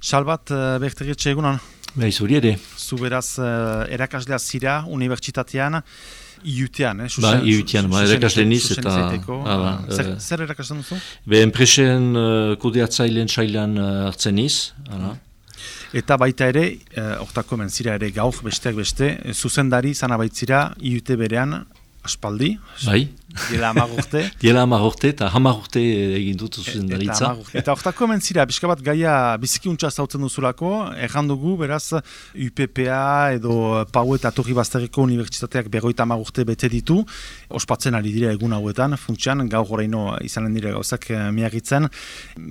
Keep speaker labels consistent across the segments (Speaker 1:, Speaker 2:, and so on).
Speaker 1: Salbat, uh, bertegetxe egunan?
Speaker 2: Bai, zuri ere.
Speaker 1: Zu beraz, uh, erakaslea zira, unibertsitatean, iutean, eh?
Speaker 2: Ba, iutean, ba, erakasle niz eta...
Speaker 1: Ah, ba, zer, uh, zer erakasle duzu?
Speaker 2: Be, enpresen uh, kudeatzailen txailan uh, ala.
Speaker 1: Eta baita ere, hortako uh, zira ere gaur besteak beste, zuzendari zanabaitzira iute berean, aspaldi.
Speaker 2: Bai.
Speaker 1: Diela hamar urte.
Speaker 2: Diela hamar urte eta hamar urte egin dut zuzen daritza.
Speaker 1: Eta hortako hemen zira, pixka bat gaia biziki untsa zautzen duzulako, erran dugu, beraz, UPPA edo Pau eta Torri Bazterriko Unibertsitateak berroita hamar urte bete ditu, ospatzen ari dira egun hauetan, funtsian, gaur horreino izanen dira gauzak eh, miagitzen.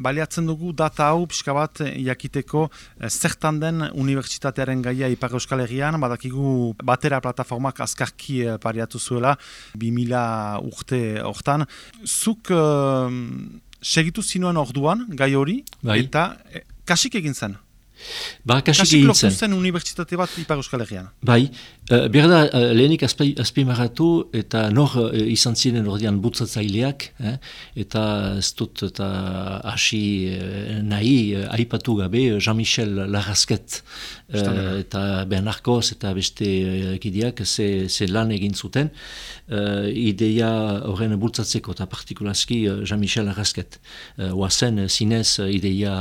Speaker 1: Baliatzen dugu data hau, pixka bat, jakiteko eh, zertan den Unibertsitatearen gaia Ipar Euskal Herrian, badakigu batera plataformak azkarki eh, pariatu zuela, 2000 urte hortan. Zuk uh, segitu zinuen orduan, gai hori,
Speaker 2: bai.
Speaker 1: eta eh, kasik egin zen?
Speaker 2: Ba, kasik egin zen.
Speaker 1: zen unibertsitate bat Ipar Euskal Herrian?
Speaker 2: Bai, uh, berda uh, lehenik azpimarratu eta nor uh, izan ziren ordean butzatzaileak, eh? eta ez dut eta hasi uh, nahi uh, aipatu gabe Jean-Michel Larrasket uh, eta Bernarkoz eta beste uh, ekideak ze, ze lan egin zuten uh, ideia horren bultzatzeko eta partikulazki uh, Jean-Michel Larrasket. Uh, Oazen zinez ideia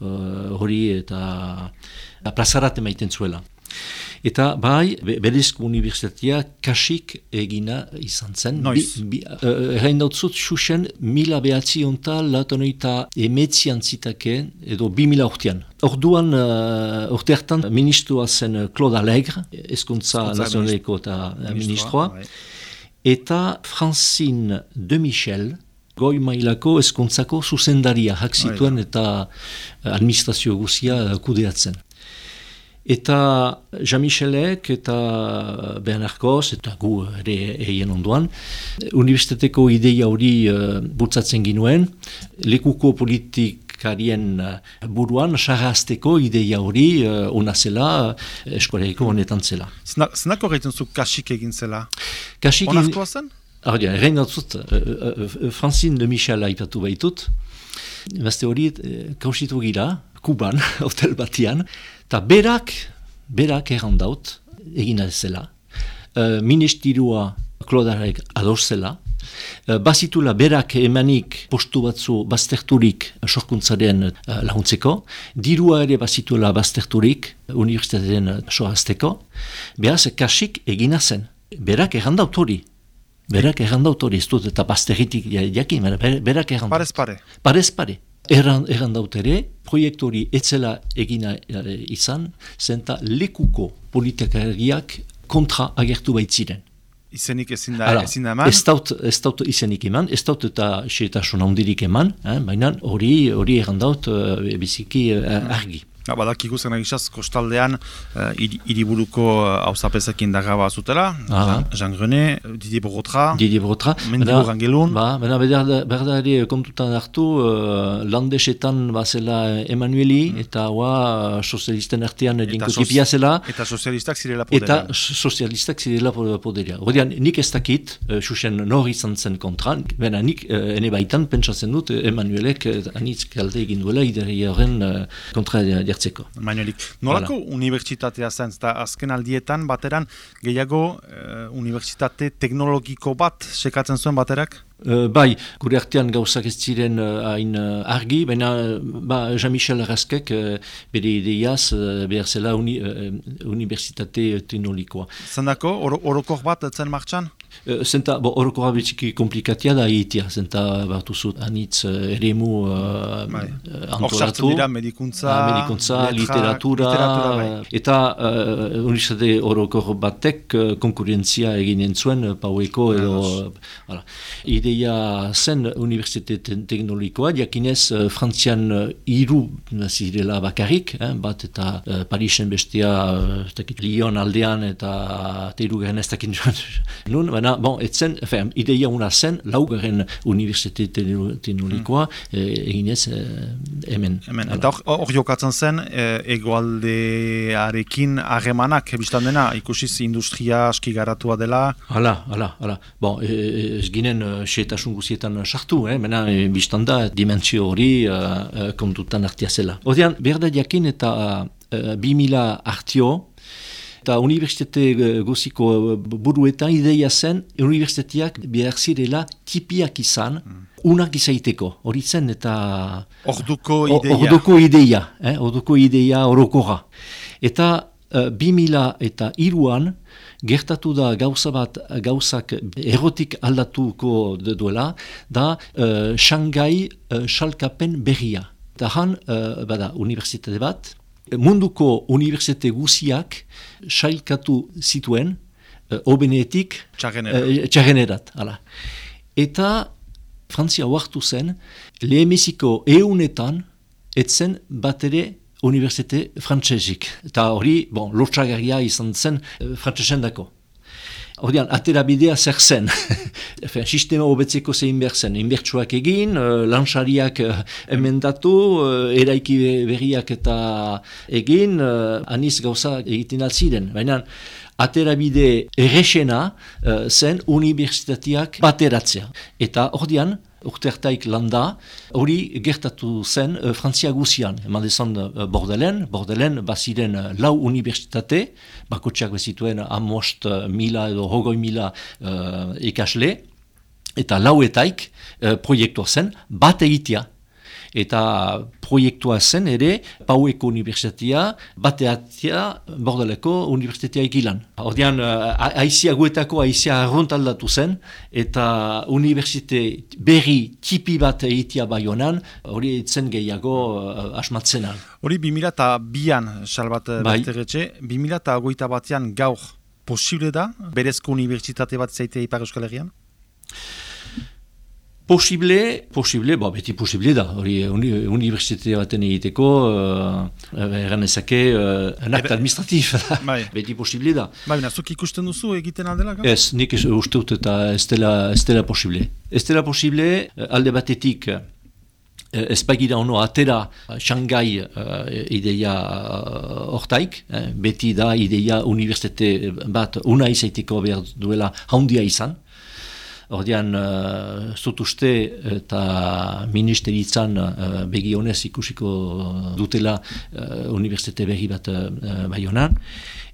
Speaker 2: hori eta plazarat emaiten zuela. Eta bai, Berezko Unibertsitatea kasik egina izan zen.
Speaker 1: Noiz?
Speaker 2: Errain uh, dautzut, xuxen, mila behatzi onta, latonoita emetzian zitake, edo bi mila ortean. Orduan, uh, orte hartan, ministroa zen Claude Allegre, eskuntza nazionaleko eta ministroa, bai. eta Francine de Michel, goi mailako eskontzako zuzendaria hak zituen eta eh, administrazio guzia kudeatzen. Eta Jean-Michelek eta Bernarkoz eta gu ere egin onduan, universitateko ideia hori uh, bultzatzen ginuen, lekuko politikarien uh, buruan, sarrazteko ideia hori uh, ona zela, uh, eskolareko honetan zela.
Speaker 1: Zenako gaitzen zu kasik egin zela?
Speaker 2: Kasik
Speaker 1: Onartua zen?
Speaker 2: Ardia, errein datzut, uh, Francine de Michel haipatu baitut, bazte hori uh, kausitu gira, Kuban, hotel batian, eta berak, berak errandaut, egina zela, uh, ministirua klodarek adorzela, uh, bazitula berak emanik postu batzu bazterturik sorkuntzaren uh, lahuntzeko, dirua ere bazitula bazterturik universitatearen sohazteko, behaz kasik egina zen, berak errandaut hori, Berak errandaut hori ez dut eta bazteritik jakin, berak errandaut.
Speaker 1: Parez pare.
Speaker 2: Parez pare. Errandaut ere, proiektu hori etzela egina eh, izan, zenta lekuko politikariak kontra agertu baitziren.
Speaker 1: Izenik ezin da, ezin da eman?
Speaker 2: Ez daut, ez daut izenik eman, ez daut eta xeetasun handirik eman, eh, baina hori hori errandaut uh, biziki uh, argi.
Speaker 1: Ja, badak ikusten egizaz, kostaldean uh, iriburuko hausapezekin uh, dagaba zutela, Jean Grenet, Didier Brotra,
Speaker 2: Didier Brotra,
Speaker 1: Mendigo Rangelun.
Speaker 2: Ba, baina berda ere kontutan hartu, uh, landesetan bazela Emanueli, mm. eta hoa sozialisten artean linkotipia zela.
Speaker 1: Eta sozialistak zirela poderia.
Speaker 2: Eta sozialistak zirela poderia. Hordian, nik ez dakit, uh, xuxen nor izan zen kontra, baina nik uh, ene baitan pentsatzen dut Emanuelek uh, anitz kalde egin duela, idari horren uh, kontra ulertzeko.
Speaker 1: Mainolik, nolako voilà. unibertsitatea zen, eta azken aldietan bateran gehiago uh, unibertsitate teknologiko bat sekatzen zuen baterak?
Speaker 2: Uh, bai, gure artean gauzak ez ziren uh, hain uh, argi, baina ba, Jean-Michel Raskek uh, bere ideiaz uh, behar zela uni, uh, universitate teknologikoa.
Speaker 1: Zendako, orokor bat zen martxan?
Speaker 2: Uh, zenta, bo, orokora betxiki komplikatia da egitea, zenta bat uzut anitz uh, eremu uh, bai.
Speaker 1: antolatu. dira medikuntza,
Speaker 2: uh, medikuntza literatura, literatura bai. eta uh, universitate orokor batek uh, konkurentzia eginen zuen, uh, paueko edo... Uh, ideia zen Universitate Teknologikoa, jakinez uh, Frantzian uh, iru zirela bakarrik, eh, bat eta uh, Parisen bestia uh, Lyon aldean eta teiru garen ez dakit nun, baina, bon, etzen, fein, ideia una zen, laugaren Universitate Teknologikoa, mm. eh, eginez eh, hemen.
Speaker 1: hemen. Eta hor jokatzen zen, eh, egoaldearekin harremanak, biztan dena, ikusiz industria aski garatua dela?
Speaker 2: Hala, hala, hala. Bon, ez ginen xetasun guzietan sartu, eh? mena e, biztan da dimentsio hori uh, kontutan hartia zela. Odean, berda jakin eta uh, 2000 hartio, eta universitate guziko buruetan ideia zen, universitateak behar zirela tipiak izan, mm. unak izaiteko, hori zen eta...
Speaker 1: Orduko ideia.
Speaker 2: Orduko ideia, eh? orduko ideia orokoa. Eta uh, 2000 eta iruan, gertatu da gauza bat gauzak erotik aldatuko duela, da uh, Shanghai uh, Shalkapen berria. Eta han, uh, bada, universitate bat, munduko universitate guziak sailkatu zituen, uh, obenetik txagenerat. Uh, Eta Frantzia huartu zen, lehemeziko eunetan, etzen bat ere Universite Frantsesik. Eta hori, bon, lotxagarria izan zen e, frantsesen dako. Hordian, atera bidea zer zen. sistema hobetzeko zein behar zen. Inbertsuak egin, uh, lansariak uh, emendatu, uh, eraiki berriak eta egin, uh, aniz gauza egiten altziren. Baina, atera bide erresena uh, zen universitateak bateratzea. Eta hordian, urtertaik landa, hori gertatu zen uh, Frantzia guzian, eman dezan uh, Bordelen, Bordelen baziren uh, lau universitate, bakotxak bezituen amost uh, mila edo hogoi mila uh, ikasle, eta lauetaik uh, proiektua zen bat egitea eta proiektua zen ere Paueko Universitatea bateatzea Bordeleko Universitatea ikilan. Hordian, uh, aizia guetako aizia arrontaldatu zen eta Universite berri tipi bat eitia bai honan, hori zen gehiago uh, asmatzena.
Speaker 1: Hori 2000 eta bian, salbat bai. berteretxe, 2000 eta goita batean gaur posible da, berezko unibertsitate bat zeitea Ipar Euskal Herrian?
Speaker 2: Posible, posible, bo, beti posible da, hori uni, universitatea baten egiteko, uh, erran ezake, uh, un akt administratif, bai. beti posible da.
Speaker 1: Bai, zuk ikusten duzu egiten aldela?
Speaker 2: Ez, nik uste dut eta ez dela, ez dela posible. Ez dela posible, alde batetik, ez bagira ono atera Shanghai uh, ideia hortaik, eh, beti da ideia universitate bat una izaiteko behar duela haundia izan, Ordean, uh, zut uste eta ministeritzan uh, begionez ikusiko dutela uh, universitate berri bat uh, baionan.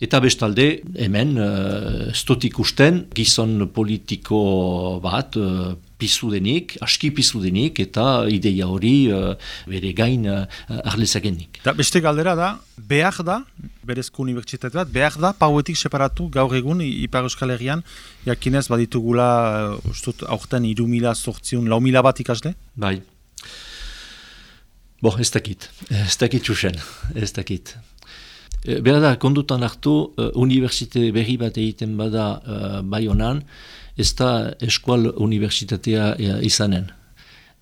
Speaker 2: Eta bestalde, hemen, uh, stot ikusten, gizon politiko bat, uh, pizudenik, aski pizudenik, eta ideia hori uh, bere gain uh, arlezagenik.
Speaker 1: Da, beste galdera da, behar da, berezko unibertsitate bat, behar da, pauetik separatu gaur egun Ipar Euskal Herrian, jakinez baditugula, uh, ustut, aurten irumila sortziun, lau mila bat ikasle?
Speaker 2: Bai. Bo, ez dakit, ez dakit txusen, ez dakit. Eh, Bera da, kondutan hartu, uh, universite berri bat egiten bada uh, bai honan, ez da eskual universitatea uh, izanen.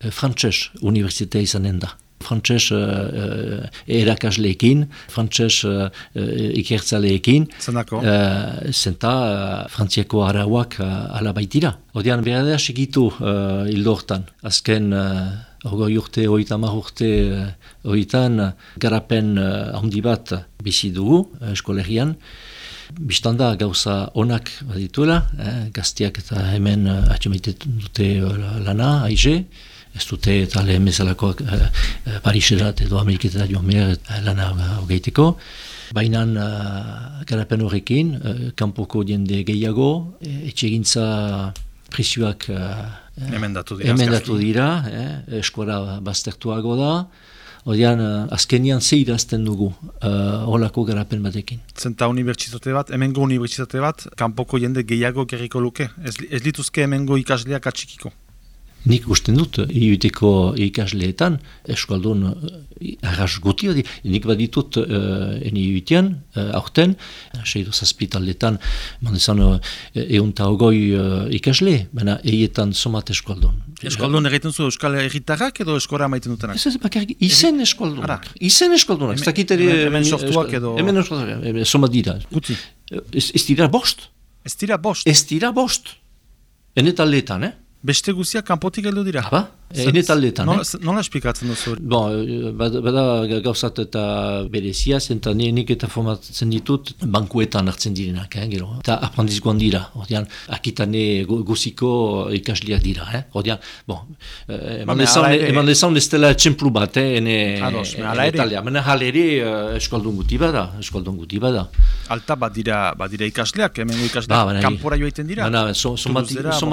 Speaker 2: Uh, Frantses universitatea izanen da. Frantses uh, erakasleekin, frantses uh, ikertzaleekin,
Speaker 1: Zendako?
Speaker 2: Uh, zenta uh, frantziako arauak uh, alabaitira. Odean, bera da, segitu uh, hildo. Azken Ogoi urte, oita mar urte, oitan, garapen uh, handi bat bizi dugu uh, eskolegian. Bistanda gauza onak badituela, eh, gaztiak eta hemen uh, dute lana, aize, ez dute eta lehen bezalako uh, Pariserat edo Ameriketat joan behar lana hogeiteko. Baina uh, garapen horrekin, uh, kanpoko jende gehiago, etxegintza presioak
Speaker 1: Emendatu dira.
Speaker 2: Emendatu dira, eh, eskuara baztertuago da. Odean, uh, azkenian ze idazten dugu uh, holako garapen batekin.
Speaker 1: Zenta unibertsitate bat, hemengo unibertsitate bat, kanpoko jende gehiago gerriko luke. Ez, ez lituzke hemengo ikasleak atxikiko.
Speaker 2: Nik usten dut, iuteko ikasleetan, eskualdun uh, arras guti, nik baditut uh, eni iutean, uh, aurten, seidu zazpitaletan, mandezan uh, egun ta ogoi uh, ikasle, baina eietan somat eskualdun.
Speaker 1: Eskualdun egiten zu euskal egitarrak edo eskora maiten dutenak?
Speaker 2: Ez ez, bakarrik, izen eskualdunak. Izen eskualdunak.
Speaker 1: Hemen sortuak edo...
Speaker 2: Hemen sortuak, somat dira.
Speaker 1: Guti.
Speaker 2: Ez dira bost.
Speaker 1: Ez dira bost.
Speaker 2: Ez dira bost. Enetaletan, eh?
Speaker 1: Beste guziak kanpotik heldu dira?
Speaker 2: Aba, Ene taldetan,
Speaker 1: nola,
Speaker 2: eh?
Speaker 1: Nola esplikatzen duzu?
Speaker 2: Bon, bada, gauzat eta berezia, zenta nik eta formatzen ditut bankuetan hartzen direnak, eh, gero. Eta aprendizkoan dira, ordean, akitane guziko ikasliak dira, eh? Ordean, bon, eh, eman dezan ez dela txemplu bat, eh, ene,
Speaker 1: Ados,
Speaker 2: ene, ene talea. Mena halere uh, eskaldun guti bada, eskaldun guti bada.
Speaker 1: Alta bat dira, bat dira ikasleak, hemen ikasleak, ba, kanpora joaiten dira?
Speaker 2: Ba, so,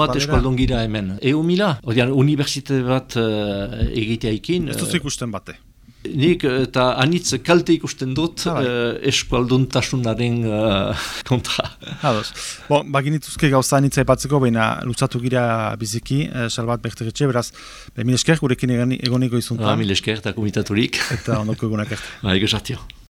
Speaker 2: bat eskaldun gira hemen. Eo mila, ordean, universitate bat uh, egitea ikin.
Speaker 1: Ez duzu ikusten bate?
Speaker 2: Nik eta anitz kalte ikusten dut uh, eskualdun tasunaren uh, kontra.
Speaker 1: Hadoz. Bo, baginituzke gauza anitza epatzeko, baina lutzatu gira biziki, uh, salbat berteretxe, beraz, be, mil esker, gurekin egoniko izuntan.
Speaker 2: Ah, mil esker eta komitaturik.
Speaker 1: Eta ondoko egunak erte.
Speaker 2: Ba,